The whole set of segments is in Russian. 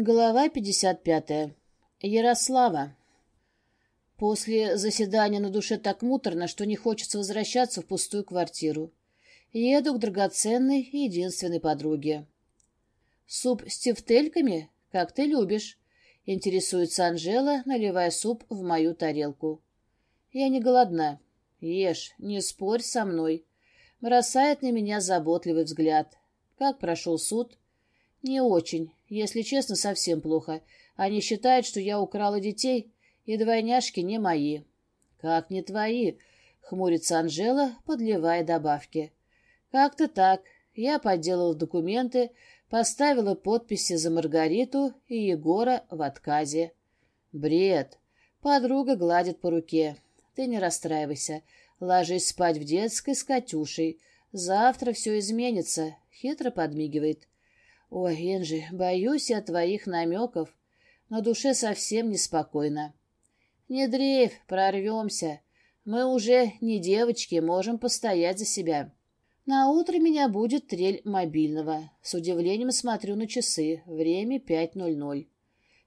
Глава 55. Ярослава. После заседания на душе так муторно, что не хочется возвращаться в пустую квартиру. Еду к драгоценной и единственной подруге. «Суп с тефтельками? Как ты любишь?» — интересуется Анжела, наливая суп в мою тарелку. «Я не голодна. Ешь, не спорь со мной». Бросает на меня заботливый взгляд. «Как прошел суд?» «Не очень. Если честно, совсем плохо. Они считают, что я украла детей, и двойняшки не мои». «Как не твои?» — хмурится Анжела, подливая добавки. «Как-то так. Я подделала документы, поставила подписи за Маргариту и Егора в отказе». «Бред!» Подруга гладит по руке. «Ты не расстраивайся. Ложись спать в детской с Катюшей. Завтра все изменится», — хитро подмигивает. «Ой, Энджи, боюсь я твоих намеков. На душе совсем неспокойно». «Не дрейф, прорвемся. Мы уже не девочки, можем постоять за себя». На утро меня будет трель мобильного. С удивлением смотрю на часы. Время пять ноль ноль.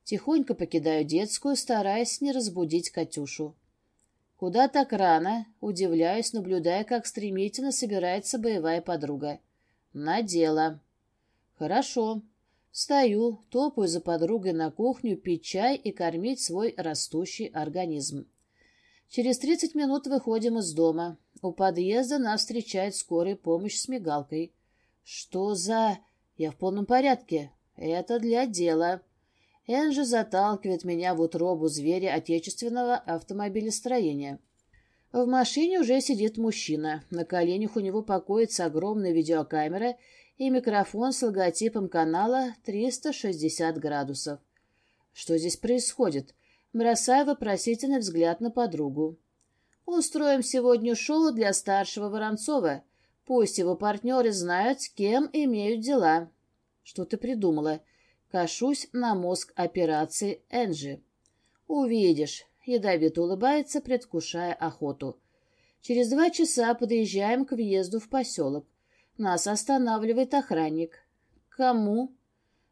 Тихонько покидаю детскую, стараясь не разбудить Катюшу. Куда так рано? Удивляюсь, наблюдая, как стремительно собирается боевая подруга. На дело. Хорошо. Встаю, топаю за подругой на кухню пить чай и кормить свой растущий организм. Через тридцать минут выходим из дома. У подъезда нас встречает скорая помощь с мигалкой. Что за... Я в полном порядке. Это для дела. Энджи заталкивает меня в утробу зверя отечественного автомобилестроения. В машине уже сидит мужчина. На коленях у него покоится огромная видеокамера и микрофон с логотипом канала 360 градусов. Что здесь происходит? Бросаю вопросительный взгляд на подругу. Устроим сегодня шоу для старшего Воронцова. Пусть его партнеры знают, с кем имеют дела. Что ты придумала? Кашусь на мозг операции Энджи. Увидишь. Ядовито улыбается, предвкушая охоту. Через два часа подъезжаем к въезду в поселок. Нас останавливает охранник. Кому?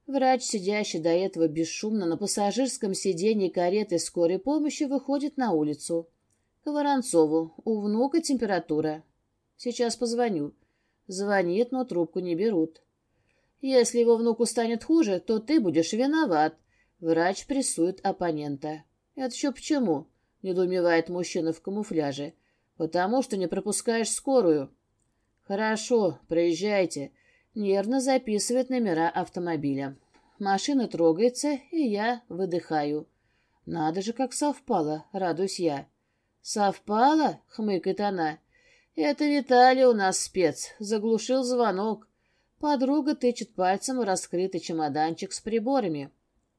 Врач, сидящий до этого бесшумно на пассажирском сиденье кареты скорой помощи, выходит на улицу. К Воронцову. У внука температура. Сейчас позвоню. Звонит, но трубку не берут. Если его внуку станет хуже, то ты будешь виноват. Врач прессует оппонента. Это еще почему? Недоумевает мужчина в камуфляже. Потому что не пропускаешь скорую. «Хорошо, проезжайте», — нервно записывает номера автомобиля. Машина трогается, и я выдыхаю. «Надо же, как совпало», — радуюсь я. «Совпало?» — хмыкает она. «Это Виталий у нас спец. Заглушил звонок. Подруга тычет пальцем в раскрытый чемоданчик с приборами.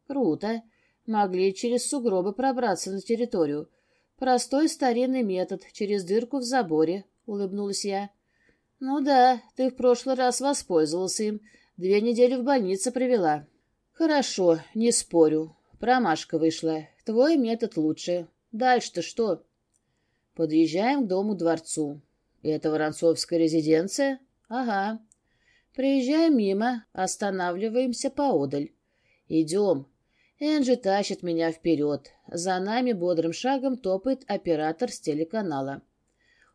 Круто. Могли через сугробы пробраться на территорию. Простой старинный метод, через дырку в заборе», — улыбнулась я. «Ну да, ты в прошлый раз воспользовался им. Две недели в больнице провела». «Хорошо, не спорю. Промашка вышла. Твой метод лучше. Дальше-то что?» Подъезжаем к дому-дворцу. «Это Воронцовская резиденция?» «Ага». Приезжаем мимо, останавливаемся поодаль. «Идем». Энджи тащит меня вперед. За нами бодрым шагом топает оператор с телеканала.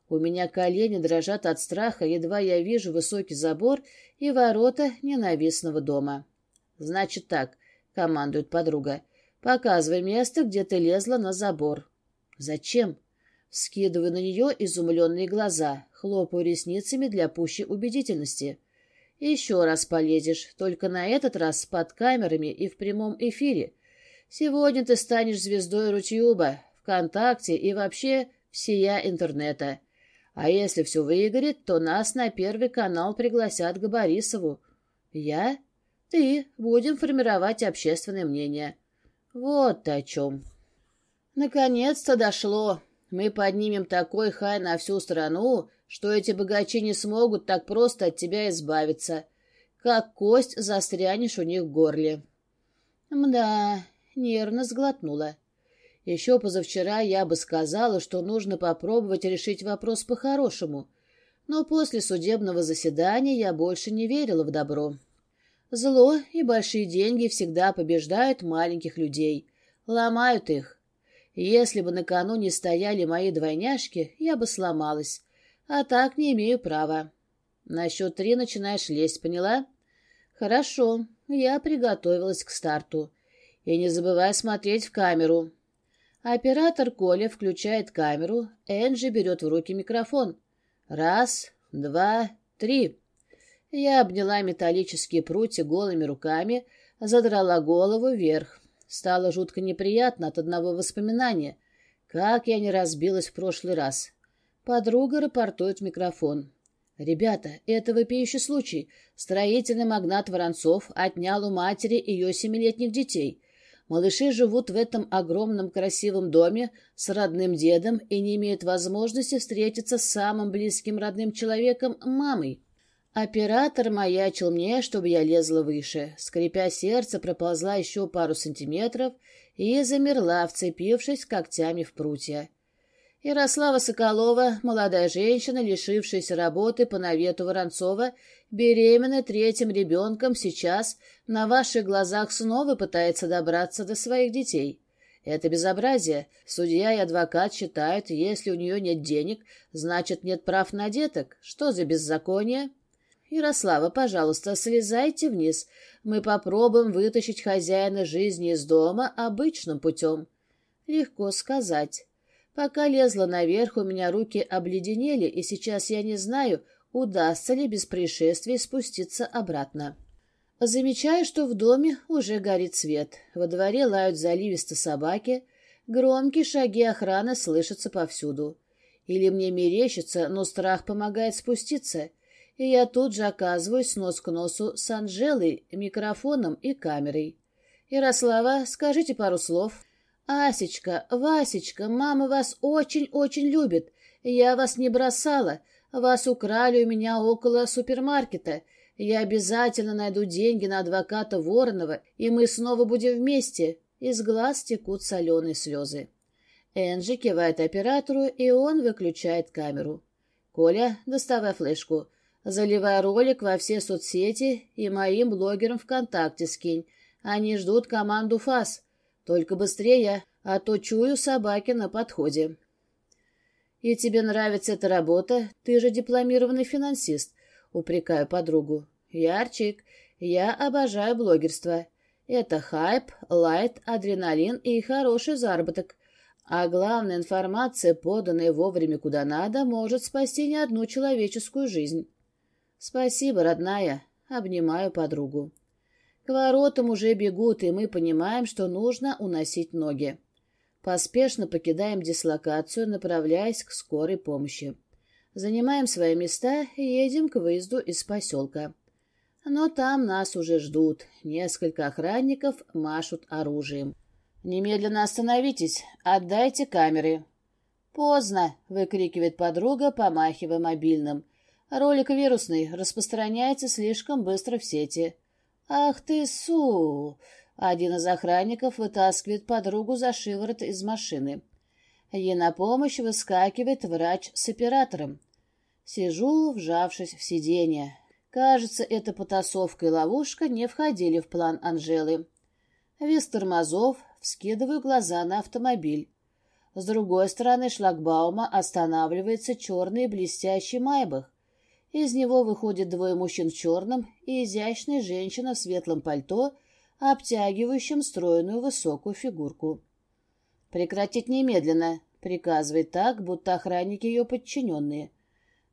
У меня колени дрожат от страха, едва я вижу высокий забор и ворота ненавистного дома. «Значит так», — командует подруга, — «показывай место, где ты лезла на забор». «Зачем?» Скидываю на нее изумленные глаза, хлопаю ресницами для пущей убедительности. «Еще раз полезешь, только на этот раз под камерами и в прямом эфире. Сегодня ты станешь звездой Рутюба, ВКонтакте и вообще всея интернета». А если все выгорит, то нас на первый канал пригласят к Борисову. Я? Ты. Будем формировать общественное мнение. Вот о чем. Наконец-то дошло. Мы поднимем такой хай на всю страну, что эти богачи не смогут так просто от тебя избавиться. Как кость застрянешь у них в горле. Мда, нервно сглотнула. Еще позавчера я бы сказала, что нужно попробовать решить вопрос по-хорошему, но после судебного заседания я больше не верила в добро. Зло и большие деньги всегда побеждают маленьких людей, ломают их. Если бы накануне стояли мои двойняшки, я бы сломалась, а так не имею права. На счет три начинаешь лезть, поняла? Хорошо, я приготовилась к старту. И не забывай смотреть в камеру. Оператор Коля включает камеру, Энджи берет в руки микрофон. Раз, два, три. Я обняла металлические прутья голыми руками, задрала голову вверх. Стало жутко неприятно от одного воспоминания. Как я не разбилась в прошлый раз. Подруга рапортует в микрофон. «Ребята, это вопиющий случай. Строительный магнат Воронцов отнял у матери ее семилетних детей. Малыши живут в этом огромном красивом доме с родным дедом и не имеют возможности встретиться с самым близким родным человеком – мамой. Оператор маячил мне, чтобы я лезла выше. Скрипя сердце, проползла еще пару сантиметров и замерла, вцепившись когтями в прутья. Ярослава Соколова, молодая женщина, лишившаяся работы по навету Воронцова, беременна третьим ребенком, сейчас на ваших глазах снова пытается добраться до своих детей. Это безобразие. Судья и адвокат считают, если у нее нет денег, значит нет прав на деток. Что за беззаконие? «Ярослава, пожалуйста, слезайте вниз. Мы попробуем вытащить хозяина жизни из дома обычным путем». Легко сказать. Пока лезла наверх, у меня руки обледенели, и сейчас я не знаю, удастся ли без происшествий спуститься обратно. Замечаю, что в доме уже горит свет. Во дворе лают заливисто собаки. Громкие шаги охраны слышатся повсюду. Или мне мерещится, но страх помогает спуститься — и я тут же оказываюсь нос к носу с Анжелой, микрофоном и камерой. «Ярослава, скажите пару слов». «Асечка, Васечка, мама вас очень-очень любит. Я вас не бросала. Вас украли у меня около супермаркета. Я обязательно найду деньги на адвоката Воронова, и мы снова будем вместе». Из глаз текут соленые слезы. Энджи кивает оператору, и он выключает камеру. «Коля, доставай флешку заливая ролик во все соцсети и моим блогерам ВКонтакте скинь. Они ждут команду ФАС. Только быстрее, а то чую собаки на подходе. И тебе нравится эта работа? Ты же дипломированный финансист. Упрекаю подругу. Ярчик, я обожаю блогерство. Это хайп, лайт, адреналин и хороший заработок. А главная информация, поданная вовремя куда надо, может спасти не одну человеческую жизнь. «Спасибо, родная», — обнимаю подругу. К воротам уже бегут, и мы понимаем, что нужно уносить ноги. Поспешно покидаем дислокацию, направляясь к скорой помощи. Занимаем свои места и едем к выезду из поселка. Но там нас уже ждут. Несколько охранников машут оружием. «Немедленно остановитесь! Отдайте камеры!» «Поздно!» — выкрикивает подруга, помахивая мобильным. Ролик вирусный, распространяется слишком быстро в сети. «Ах ты, су!» Один из охранников вытаскивает подругу за шиворот из машины. Ей на помощь выскакивает врач с оператором. Сижу, вжавшись в сиденье. Кажется, эта потасовка и ловушка не входили в план Анжелы. Вес тормозов, вскидываю глаза на автомобиль. С другой стороны шлагбаума останавливается черный блестящий майбах. Из него выходят двое мужчин в черном и изящная женщина в светлом пальто, обтягивающем стройную высокую фигурку. «Прекратить немедленно», — приказывает так, будто охранники ее подчиненные.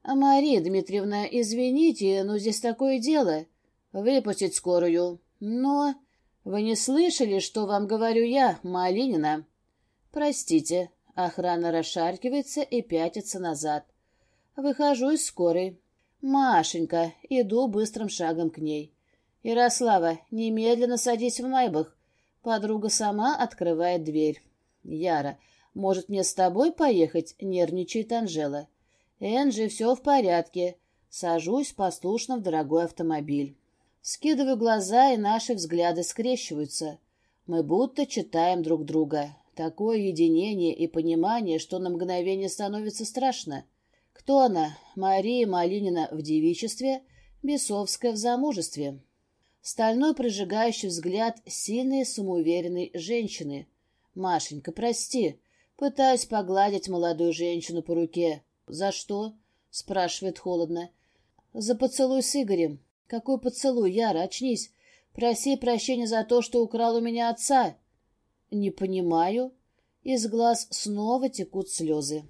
«А «Мария Дмитриевна, извините, но здесь такое дело. Выпустить скорую. Но... Вы не слышали, что вам говорю я, Малинина?» «Простите». Охрана расшаркивается и пятится назад. Выхожу из скорой. «Машенька!» Иду быстрым шагом к ней. «Ярослава, немедленно садись в майбах». Подруга сама открывает дверь. «Яра, может, мне с тобой поехать?» — нервничает Анжела. «Энджи, все в порядке». Сажусь послушно в дорогой автомобиль. Скидываю глаза, и наши взгляды скрещиваются. Мы будто читаем друг друга. Такое единение и понимание, что на мгновение становится страшно. Кто она? Мария Малинина в девичестве, Бесовская в замужестве. Стальной прожигающий взгляд сильной самоуверенной женщины. «Машенька, прости. Пытаюсь погладить молодую женщину по руке. За что?» — спрашивает холодно. «За поцелуй с Игорем. Какой поцелуй, Яра, очнись. Проси прощения за то, что украл у меня отца». «Не понимаю». Из глаз снова текут слезы.